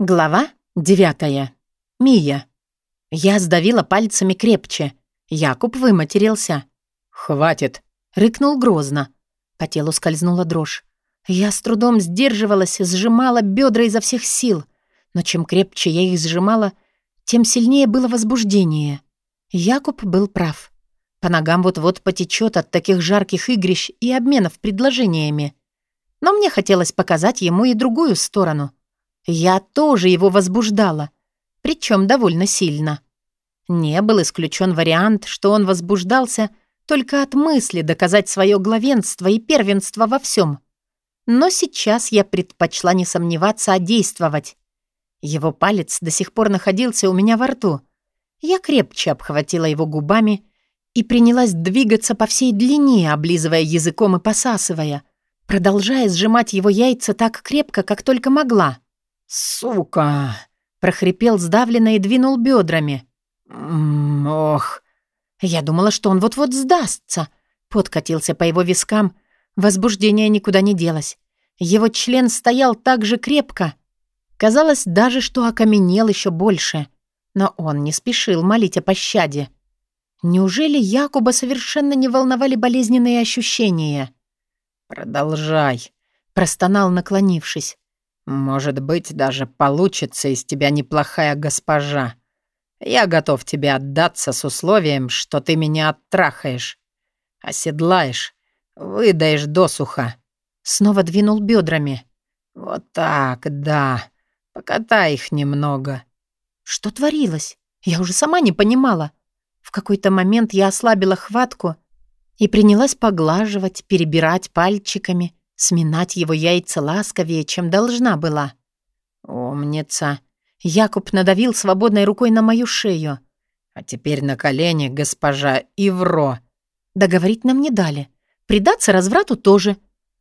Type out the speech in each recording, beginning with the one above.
Глава девятая. Мия. Я сдавила пальцами крепче. Якуб выматерился. «Хватит!» — рыкнул грозно. По телу скользнула дрожь. Я с трудом сдерживалась, сжимала бедра изо всех сил. Но чем крепче я их сжимала, тем сильнее было возбуждение. Якуб был прав. По ногам вот-вот потечет от таких жарких игрищ и обменов предложениями. Но мне хотелось показать ему и другую сторону — я тоже его возбуждала, причем довольно сильно. Не был исключен вариант, что он возбуждался только от мысли доказать свое главенство и первенство во всем. Но сейчас я предпочла не сомневаться, а действовать. Его палец до сих пор находился у меня во рту. Я крепче обхватила его губами и принялась двигаться по всей длине, облизывая языком и посасывая, продолжая сжимать его яйца так крепко, как только могла. «Сука!» — прохрипел сдавленно и двинул бедрами. «М ох!» Я думала, что он вот-вот сдастся. Подкатился по его вискам. Возбуждение никуда не делось. Его член стоял так же крепко. Казалось даже, что окаменел еще больше. Но он не спешил молить о пощаде. Неужели Якуба совершенно не волновали болезненные ощущения? «Продолжай», — простонал, наклонившись. «Может быть, даже получится из тебя неплохая госпожа. Я готов тебе отдаться с условием, что ты меня оттрахаешь, оседлаешь, выдаешь досуха». Снова двинул бедрами. «Вот так, да. Покатай их немного». Что творилось? Я уже сама не понимала. В какой-то момент я ослабила хватку и принялась поглаживать, перебирать пальчиками, сминать его яйца ласковее, чем должна была. «Умница!» Якуб надавил свободной рукой на мою шею. «А теперь на колени, госпожа Ивро!» Договорить нам не дали. Предаться разврату тоже.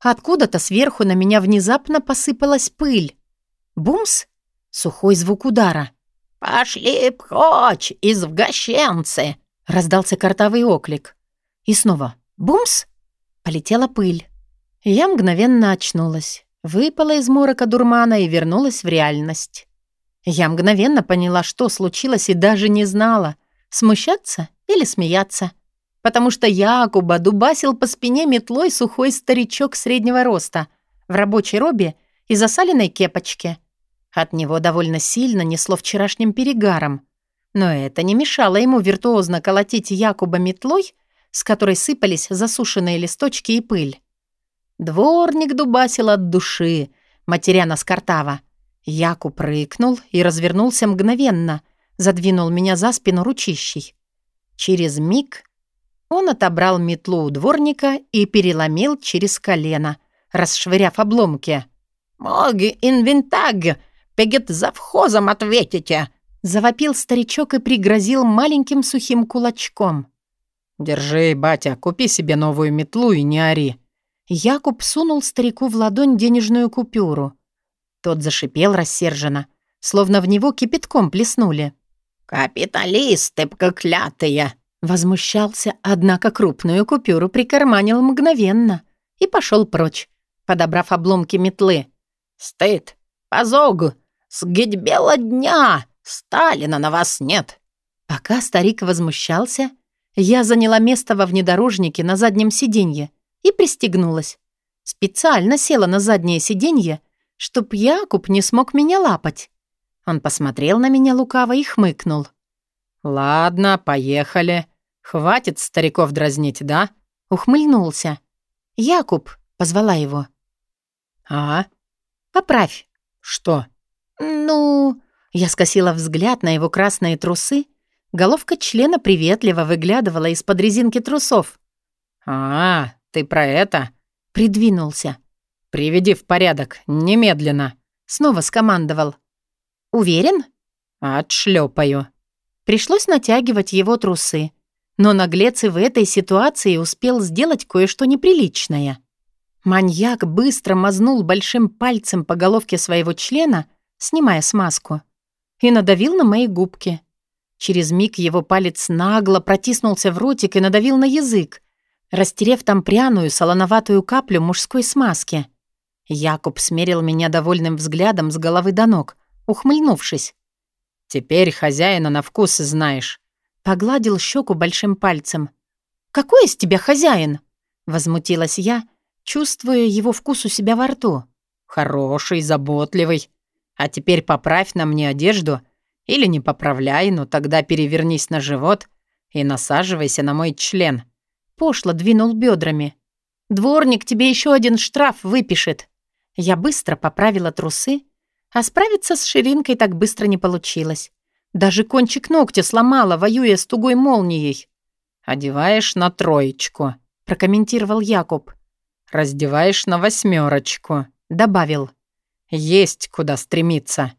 Откуда-то сверху на меня внезапно посыпалась пыль. Бумс! Сухой звук удара. «Пошли прочь, извгощенцы!» — раздался картавый оклик. И снова «бумс!» — полетела пыль. Я мгновенно очнулась, выпала из морока дурмана и вернулась в реальность. Я мгновенно поняла, что случилось, и даже не знала, смущаться или смеяться. Потому что Якуба дубасил по спине метлой сухой старичок среднего роста в рабочей робе и засаленной кепочке. От него довольно сильно несло вчерашним перегаром. Но это не мешало ему виртуозно колотить Якуба метлой, с которой сыпались засушенные листочки и пыль. Дворник дубасил от души, матеря нас картава. Яку прыгнул и развернулся мгновенно, задвинул меня за спину ручищей. Через миг он отобрал метлу у дворника и переломил через колено, расшвыряв обломки. «Моги инвентаг, пегет завхозом ответите!» Завопил старичок и пригрозил маленьким сухим кулачком. «Держи, батя, купи себе новую метлу и не ори», Якуб сунул старику в ладонь денежную купюру. Тот зашипел рассерженно, словно в него кипятком плеснули. «Капиталисты проклятые!» Возмущался, однако крупную купюру прикарманил мгновенно и пошел прочь, подобрав обломки метлы. «Стыд! Позог! Сгидь бела дня! Сталина на вас нет!» Пока старик возмущался, я заняла место во внедорожнике на заднем сиденье и пристегнулась. Специально села на заднее сиденье, чтоб Якуб не смог меня лапать. Он посмотрел на меня лукаво и хмыкнул. «Ладно, поехали. Хватит стариков дразнить, да?» Ухмыльнулся. «Якуб», — позвала его. «А?» «Поправь». «Что?» «Ну...» Я скосила взгляд на его красные трусы. Головка члена приветливо выглядывала из-под резинки трусов. «А, «Ты про это?» Придвинулся. «Приведи в порядок, немедленно!» Снова скомандовал. «Уверен?» «Отшлёпаю». Пришлось натягивать его трусы. Но наглец и в этой ситуации успел сделать кое-что неприличное. Маньяк быстро мазнул большим пальцем по головке своего члена, снимая смазку, и надавил на мои губки. Через миг его палец нагло протиснулся в ротик и надавил на язык, растерев там пряную солоноватую каплю мужской смазки. Якуб смерил меня довольным взглядом с головы до ног, ухмыльнувшись. «Теперь хозяина на вкус знаешь». Погладил щеку большим пальцем. «Какой из тебя хозяин?» Возмутилась я, чувствуя его вкус у себя во рту. «Хороший, заботливый. А теперь поправь на мне одежду или не поправляй, но тогда перевернись на живот и насаживайся на мой член». Пошло двинул бедрами. «Дворник тебе еще один штраф выпишет». Я быстро поправила трусы, а справиться с ширинкой так быстро не получилось. Даже кончик ногтя сломала, воюя с тугой молнией. «Одеваешь на троечку», — прокомментировал Якуб. «Раздеваешь на восьмерочку», — добавил. «Есть куда стремиться.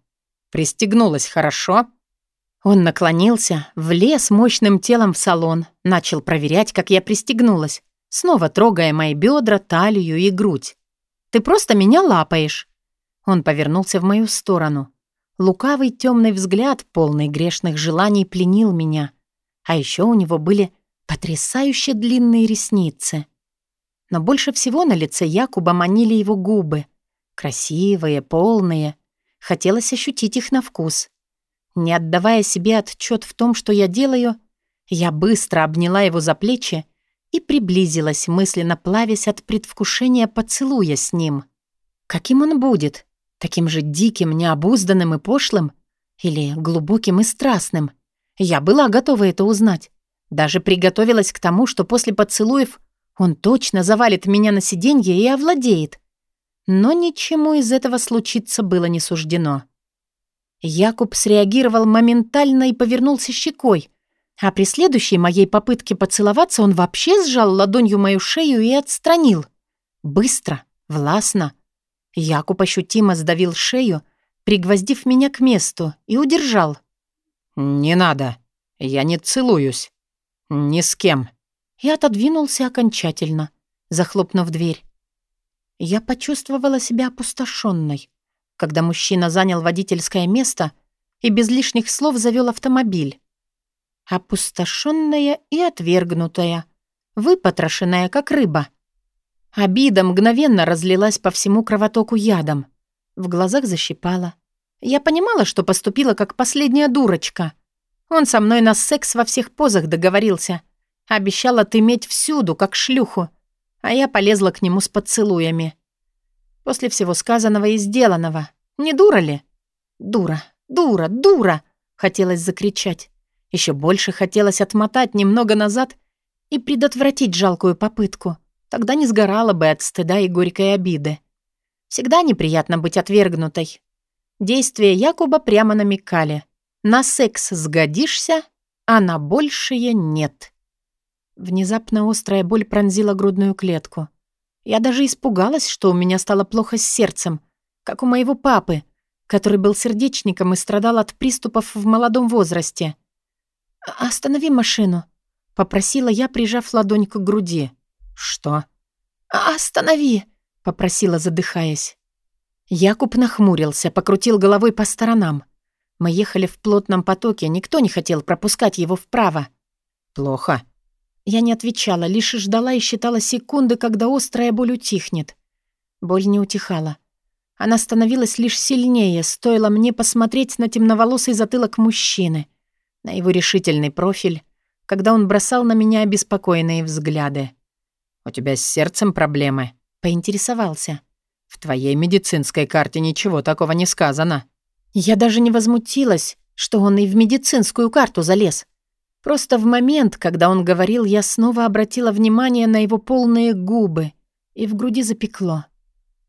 Пристегнулась хорошо?» Он наклонился, влез мощным телом в салон, начал проверять, как я пристегнулась, снова трогая мои бедра, талию и грудь. «Ты просто меня лапаешь». Он повернулся в мою сторону. Лукавый темный взгляд, полный грешных желаний, пленил меня. А еще у него были потрясающе длинные ресницы. Но больше всего на лице Якуба манили его губы. Красивые, полные. Хотелось ощутить их на вкус. Не отдавая себе отчет в том, что я делаю, я быстро обняла его за плечи и приблизилась, мысленно плавясь от предвкушения поцелуя с ним. Каким он будет? Таким же диким, необузданным и пошлым? Или глубоким и страстным? Я была готова это узнать. Даже приготовилась к тому, что после поцелуев он точно завалит меня на сиденье и овладеет. Но ничему из этого случиться было не суждено. Якуб среагировал моментально и повернулся щекой, а при следующей моей попытке поцеловаться он вообще сжал ладонью мою шею и отстранил. Быстро, властно, Якуб ощутимо сдавил шею, пригвоздив меня к месту, и удержал. «Не надо. Я не целуюсь. Ни с кем». И отодвинулся окончательно, захлопнув дверь. Я почувствовала себя опустошенной, когда мужчина занял водительское место и без лишних слов завел автомобиль. Опустошенная и отвергнутая, выпотрошенная, как рыба — Обида мгновенно разлилась по всему кровотоку ядом. В глазах защипала. Я понимала, что поступила как последняя дурочка. Он со мной на секс во всех позах договорился. Обещал отыметь всюду, как шлюху. А я полезла к нему с поцелуями. После всего сказанного и сделанного. Не дура ли? Дура, дура, дура! Хотелось закричать. Еще больше хотелось отмотать немного назад и предотвратить жалкую попытку. Тогда не сгорала бы от стыда и горькой обиды. Всегда неприятно быть отвергнутой. Действия Якуба прямо намекали. На секс сгодишься, а на большее нет. Внезапно острая боль пронзила грудную клетку. Я даже испугалась, что у меня стало плохо с сердцем, как у моего папы, который был сердечником и страдал от приступов в молодом возрасте. «Останови машину», — попросила я, прижав ладонь к груди. «Что?» «Останови!» — попросила, задыхаясь. Якуб нахмурился, покрутил головой по сторонам. Мы ехали в плотном потоке, никто не хотел пропускать его вправо. «Плохо». Я не отвечала, лишь ждала и считала секунды, когда острая боль утихнет. Боль не утихала. Она становилась лишь сильнее, стоило мне посмотреть на темноволосый затылок мужчины, на его решительный профиль, когда он бросал на меня обеспокоенные взгляды. «У тебя с сердцем проблемы?» — поинтересовался. «В твоей медицинской карте ничего такого не сказано». Я даже не возмутилась, что он и в медицинскую карту залез. Просто в момент, когда он говорил, я снова обратила внимание на его полные губы, и в груди запекло.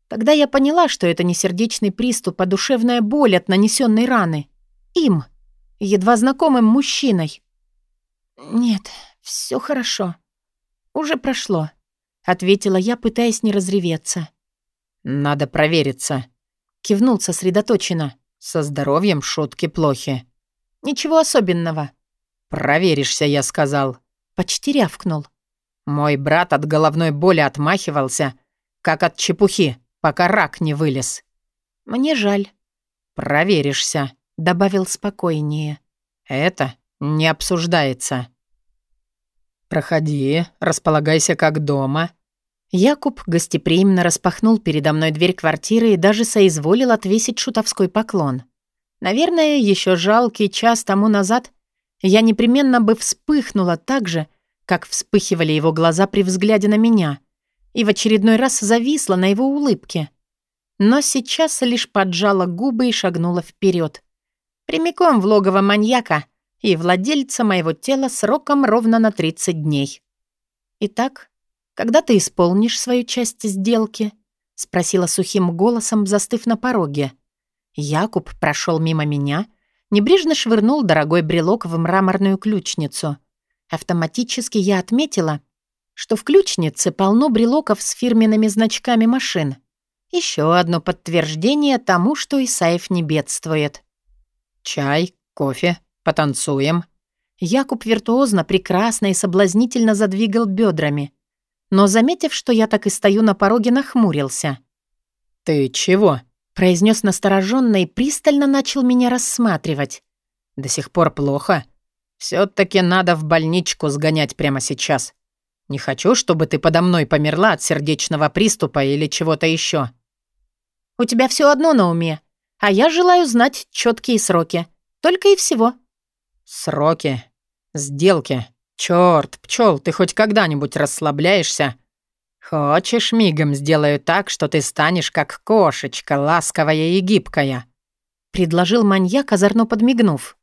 Тогда я поняла, что это не сердечный приступ, а душевная боль от нанесенной раны. Им, едва знакомым мужчиной. «Нет, все хорошо. Уже прошло. — ответила я, пытаясь не разреветься. «Надо провериться», — кивнул сосредоточенно. «Со здоровьем шутки плохи». «Ничего особенного». «Проверишься», — я сказал. Почти рявкнул. Мой брат от головной боли отмахивался, как от чепухи, пока рак не вылез. «Мне жаль». «Проверишься», — добавил спокойнее. «Это не обсуждается». «Проходи, располагайся как дома». Якуб гостеприимно распахнул передо мной дверь квартиры и даже соизволил отвесить шутовской поклон. Наверное, еще жалкий час тому назад я непременно бы вспыхнула так же, как вспыхивали его глаза при взгляде на меня, и в очередной раз зависла на его улыбке. Но сейчас лишь поджала губы и шагнула вперед, прямиком в логово маньяка и владельца моего тела сроком ровно на 30 дней. «Итак, когда ты исполнишь свою часть сделки?» — спросила сухим голосом, застыв на пороге. Якуб прошел мимо меня, небрежно швырнул дорогой брелок в мраморную ключницу. Автоматически я отметила, что в ключнице полно брелоков с фирменными значками машин. Еще одно подтверждение тому, что Исаев не бедствует. «Чай, кофе, потанцуем». Якуб виртуозно, прекрасно и соблазнительно задвигал бедрами, но, заметив, что я так и стою на пороге, нахмурился. «Ты чего?» — произнес настороженно и пристально начал меня рассматривать. «До сих пор плохо. все таки надо в больничку сгонять прямо сейчас. Не хочу, чтобы ты подо мной померла от сердечного приступа или чего-то еще. У тебя все одно на уме, а я желаю знать четкие сроки. Только и всего». «Сроки? Сделки? Черт, пчел, ты хоть когда-нибудь расслабляешься?» «Хочешь, мигом сделаю так, что ты станешь как кошечка, ласковая и гибкая», — предложил маньяк, озорно подмигнув.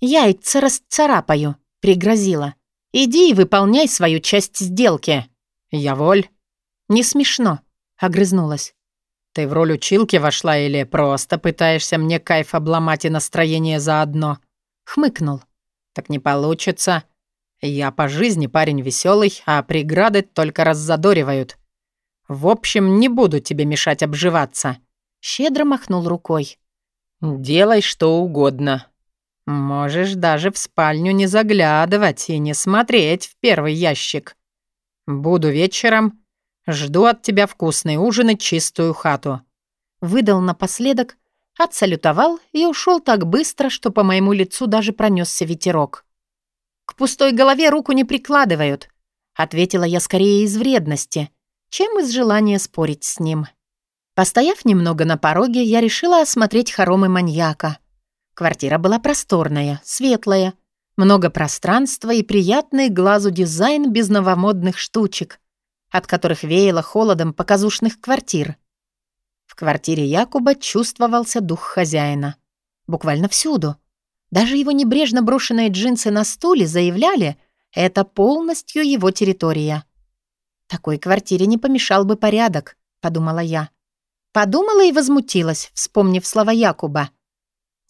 «Яйца расцарапаю», — пригрозила. «Иди и выполняй свою часть сделки». «Я воль». «Не смешно», — огрызнулась. «Ты в роль училки вошла или просто пытаешься мне кайф обломать и настроение заодно?» Хмыкнул. «Так не получится. Я по жизни парень веселый, а преграды только раззадоривают. В общем, не буду тебе мешать обживаться». Щедро махнул рукой. «Делай что угодно. Можешь даже в спальню не заглядывать и не смотреть в первый ящик. Буду вечером Жду от тебя вкусный ужин и чистую хату». Выдал напоследок, отсалютовал и ушел так быстро, что по моему лицу даже пронесся ветерок. «К пустой голове руку не прикладывают», — ответила я скорее из вредности, чем из желания спорить с ним. Постояв немного на пороге, я решила осмотреть хоромы маньяка. Квартира была просторная, светлая, много пространства и приятный глазу дизайн без новомодных штучек, от которых веяло холодом показушных квартир. В квартире Якуба чувствовался дух хозяина. Буквально всюду. Даже его небрежно брошенные джинсы на стуле заявляли, это полностью его территория. «Такой квартире не помешал бы порядок», — подумала я. Подумала и возмутилась, вспомнив слова Якуба.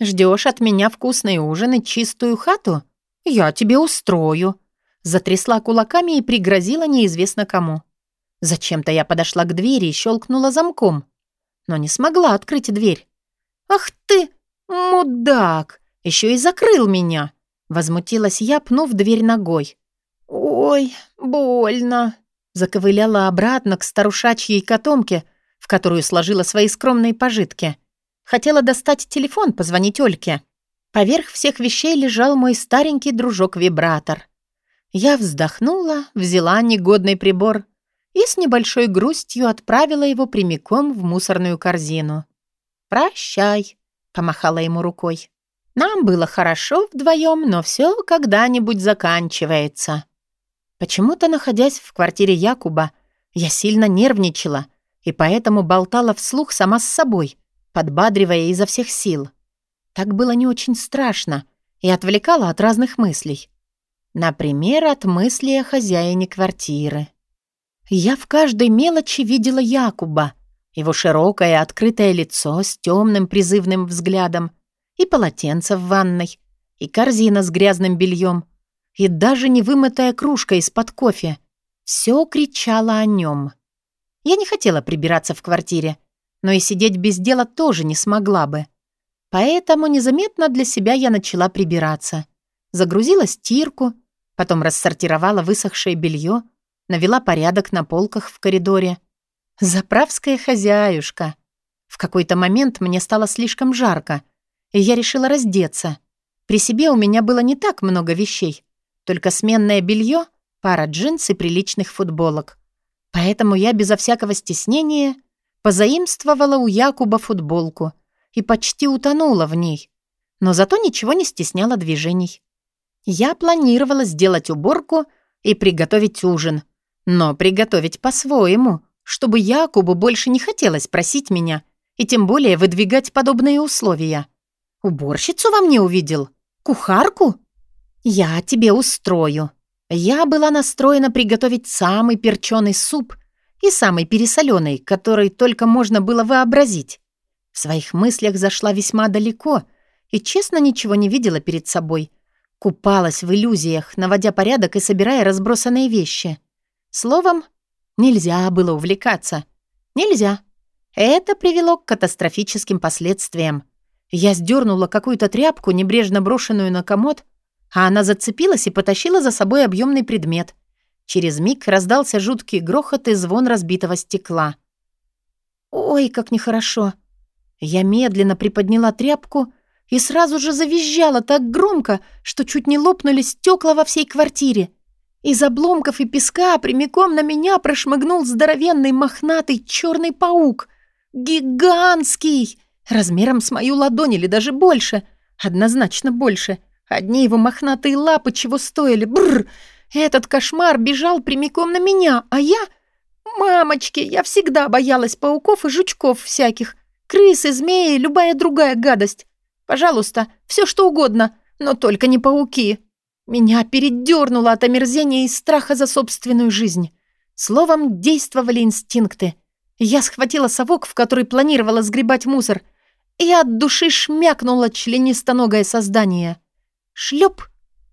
«Ждешь от меня вкусный ужин и чистую хату? Я тебе устрою», затрясла кулаками и пригрозила неизвестно кому. Зачем-то я подошла к двери и щелкнула замком, но не смогла открыть дверь. «Ах ты, мудак! Еще и закрыл меня!» Возмутилась я, пнув дверь ногой. «Ой, больно!» Заковыляла обратно к старушачьей котомке, в которую сложила свои скромные пожитки. Хотела достать телефон, позвонить Ольке. Поверх всех вещей лежал мой старенький дружок-вибратор. Я вздохнула, взяла негодный прибор и с небольшой грустью отправила его прямиком в мусорную корзину. «Прощай», — помахала ему рукой. «Нам было хорошо вдвоем, но все когда-нибудь заканчивается». Почему-то, находясь в квартире Якуба, я сильно нервничала и поэтому болтала вслух сама с собой, подбадривая изо всех сил. Так было не очень страшно и отвлекало от разных мыслей. Например, от мысли о хозяине квартиры. Я в каждой мелочи видела Якуба, его широкое открытое лицо с темным призывным взглядом, и полотенце в ванной, и корзина с грязным бельем, и даже невымытая кружка из-под кофе. Все кричало о нем. Я не хотела прибираться в квартире, но и сидеть без дела тоже не смогла бы. Поэтому незаметно для себя я начала прибираться. Загрузила стирку, потом рассортировала высохшее белье, навела порядок на полках в коридоре. Заправская хозяюшка. В какой-то момент мне стало слишком жарко, я решила раздеться. При себе у меня было не так много вещей, только сменное белье, пара джинс и приличных футболок. Поэтому я безо всякого стеснения позаимствовала у Якуба футболку и почти утонула в ней, но зато ничего не стесняло движений. Я планировала сделать уборку и приготовить ужин, но приготовить по-своему, чтобы Якубу больше не хотелось просить меня и тем более выдвигать подобные условия. Уборщицу во мне увидел? Кухарку? Я тебе устрою. Я была настроена приготовить самый перченый суп и самый пересоленный, который только можно было вообразить. В своих мыслях зашла весьма далеко и, честно, ничего не видела перед собой. Купалась в иллюзиях, наводя порядок и собирая разбросанные вещи. Словом, нельзя было увлекаться. Нельзя. Это привело к катастрофическим последствиям. Я сдернула какую-то тряпку, небрежно брошенную на комод, а она зацепилась и потащила за собой объемный предмет. Через миг раздался жуткий грохот и звон разбитого стекла. «Ой, как нехорошо!» Я медленно приподняла тряпку и сразу же завизжала так громко, что чуть не лопнули стекла во всей квартире. Из обломков и песка прямиком на меня прошмыгнул здоровенный мохнатый черный паук. Гигантский! Размером с мою ладонь или даже больше. Однозначно больше. Одни его мохнатые лапы чего стоили. Бррр! Этот кошмар бежал прямиком на меня, а я... Мамочки, я всегда боялась пауков и жучков всяких. Крысы, змеи, любая другая гадость. Пожалуйста, все что угодно, но только не пауки. Меня передернуло от омерзения и страха за собственную жизнь. Словом, действовали инстинкты. Я схватила совок, в который планировала сгребать мусор, и от души шмякнула членистоногое создание. Шлеп!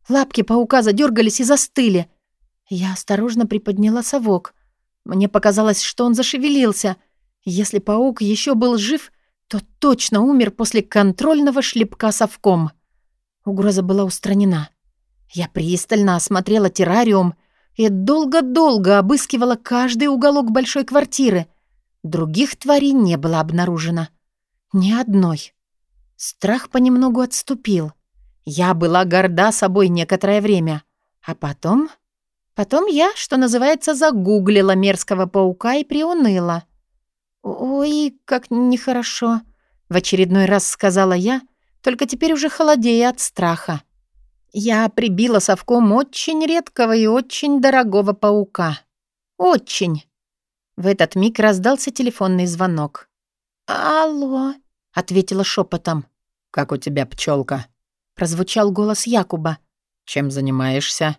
Лапки паука задергались и застыли. Я осторожно приподняла совок. Мне показалось, что он зашевелился — если паук еще был жив, то точно умер после контрольного шлепка совком. Угроза была устранена. Я пристально осмотрела террариум и долго-долго обыскивала каждый уголок большой квартиры. Других тварей не было обнаружено. Ни одной. Страх понемногу отступил. Я была горда собой некоторое время. А потом... Потом я, что называется, загуглила мерзкого паука и приуныла. «Ой, как нехорошо», — в очередной раз сказала я, только теперь уже холодея от страха. Я прибила совком очень редкого и очень дорогого паука. Очень. В этот миг раздался телефонный звонок. «Алло», — ответила шепотом. «Как у тебя пчелка? прозвучал голос Якуба. «Чем занимаешься?»